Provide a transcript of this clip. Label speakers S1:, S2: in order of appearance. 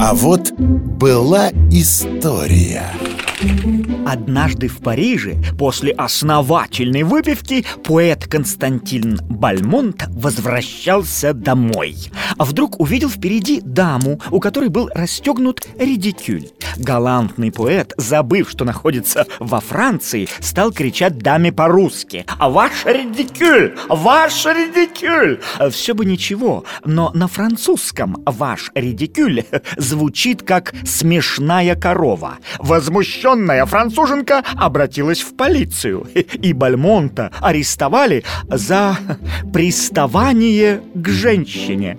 S1: А вот была история
S2: Однажды в Париже после основательной выпивки поэт Константин Бальмонт возвращался домой. А вдруг увидел впереди даму, у которой был расстегнут редикюль. Галантный поэт, забыв, что находится во Франции, стал кричать даме по-русски «Ваш редикюль! Ваш редикюль!» Все бы ничего, но на французском «Ваш редикюль» звучит как «смешная корова». Возмущенная француженка обратилась в полицию, и Бальмонта арестовали за приставание к женщине.